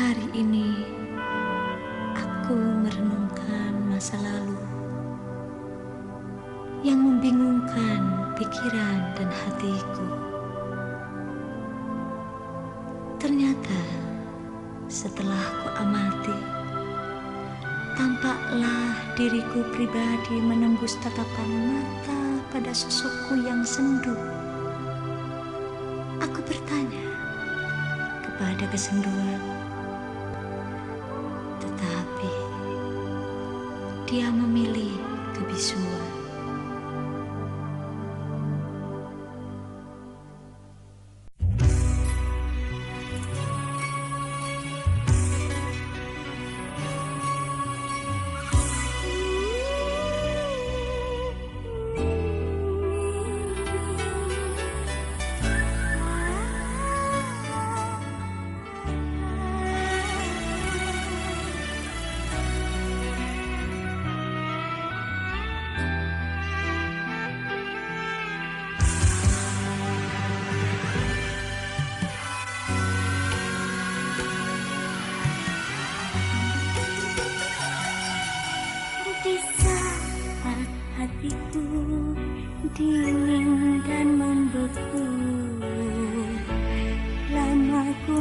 Hari ini aku merenungkan masa lalu yang membingungkan pikiran dan hatiku. Ternyata setelah ku amati, tampaklah diriku pribadi menembus tatapan mata pada sosokku yang sendu. Aku bertanya kepada kesenduan, dia memilih kebisuan. Di saat hatiku dingin dan membeku Lama ku